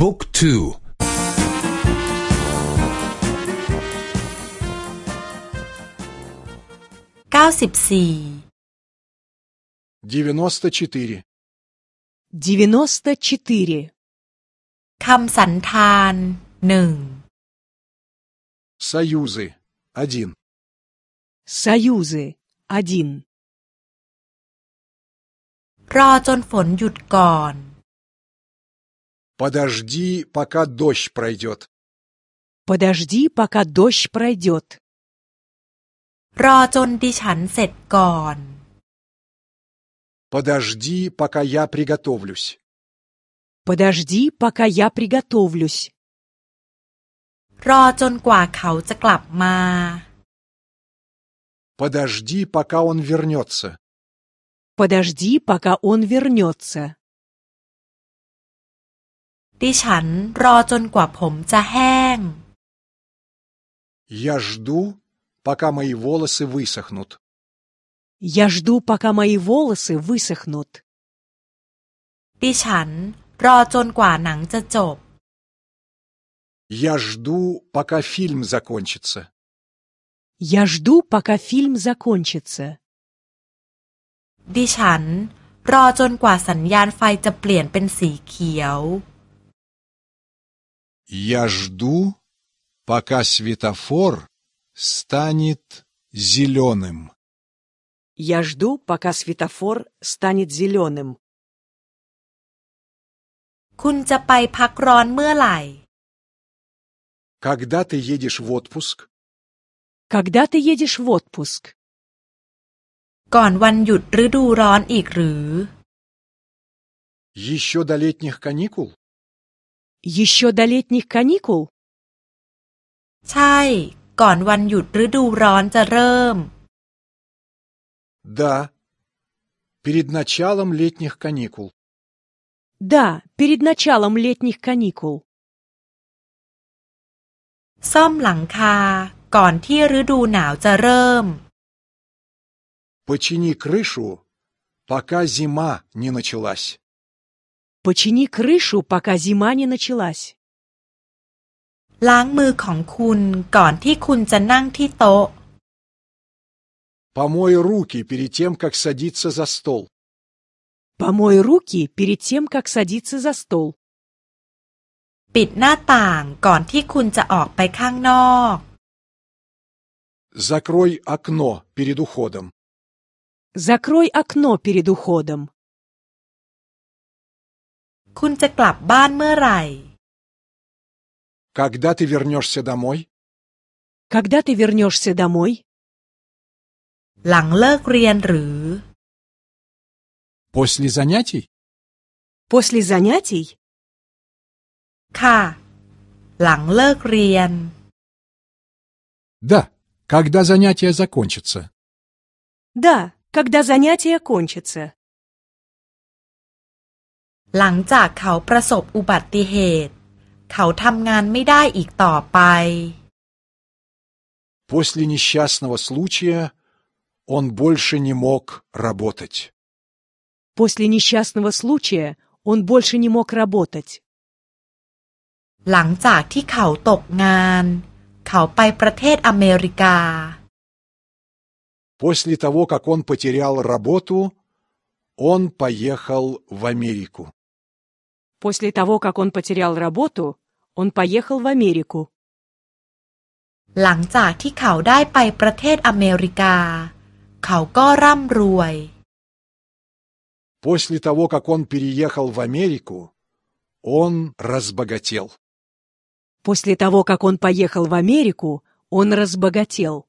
บุ๊กทูเก้าสิบสี่ девяносто четыре, девяносто четыре, คำสันธานหนึ่ง союзы, один, союзы, один, รอจนฝนหยุดก่อน подожди, пока дождь пройдет, подожди, пока дождь пройдет, รอจนดิฉันเสร็จก่อน подожди, пока я приготовлюсь, подожди, пока я приготовлюсь, รอจนกว่าเขาจะกลับมา подожди, пока он вернется, подожди, пока он вернется, ดิฉันรอจนกว่าผมจะแห้ง я жду, пока мои волосы высохнут, я жду, пока мои волосы высохнут, ดิฉันรอจนกว่าหนังจะจบ я жду, пока фильм закончится, я жду, пока фильм закончится, ดิฉันรอจนกว่าสัญญาณไฟจะเปลี่ยนเป็นสีเขียว я жду, пока светофор станет зеленым. я жду, пока светофор станет зеленым, คุณจะไปพักร้อนเมื่อไหร่ Когда ты едешь в отпуск? когда ты едешь в отпуск, ก่อนวันหยุดฤดูร้อนอีกหรือ Еще до летних каникул? еще до летних каникул, ใช่ ก่อนวันหยุดฤดูร้อนจะเริ่ม Да. Перед началом летних каникул. да, перед началом летних каникул, ซ่อมหลังคา ก่อนที่ฤดูหนาวจะเริ่ม Почини крышу, пока зима не началась. почини крышу, пока зима не началась, ล้างมือของคุณก่อนที่คุณจะนั่งที่โต๊ะ Помой руки перед тем, как садиться за стол. помой руки перед тем, как садиться за стол, ปิดหน้าต่างก่อนที่คุณจะออกไปข้างนอก Закрой окно перед уходом. закрой окно перед уходом, คุณจะกลับบ้านเมื่อไหร่ Когда ты вернешься домой? когда ты вернешься домой, หลังเลิกเรียนหรือ После занятий? после занятий, ค่ะ หลังเลิกเรียน Да. Когда занятия закончатся. да, когда занятия кончатся, หลังจากเขาประสบอุบัติเหตุ เขาทำงานไม่ได้อีกต่อไป После несчастного случая он больше не мог работать. после несчастного случая он больше не мог работать, หลังจากที่เขาตกงาน เขาไปประเทศอเมริกา После того, как он потерял работу, он поехал в Америку. после того, как он потерял работу, он поехал в Америку, หลังจากที่เขาได้ไปประเทศอเมริกา เขาก็ร่ำรวย После того, как он переехал в Америку, он разбогател. после того, как он поехал в Америку, он разбогател,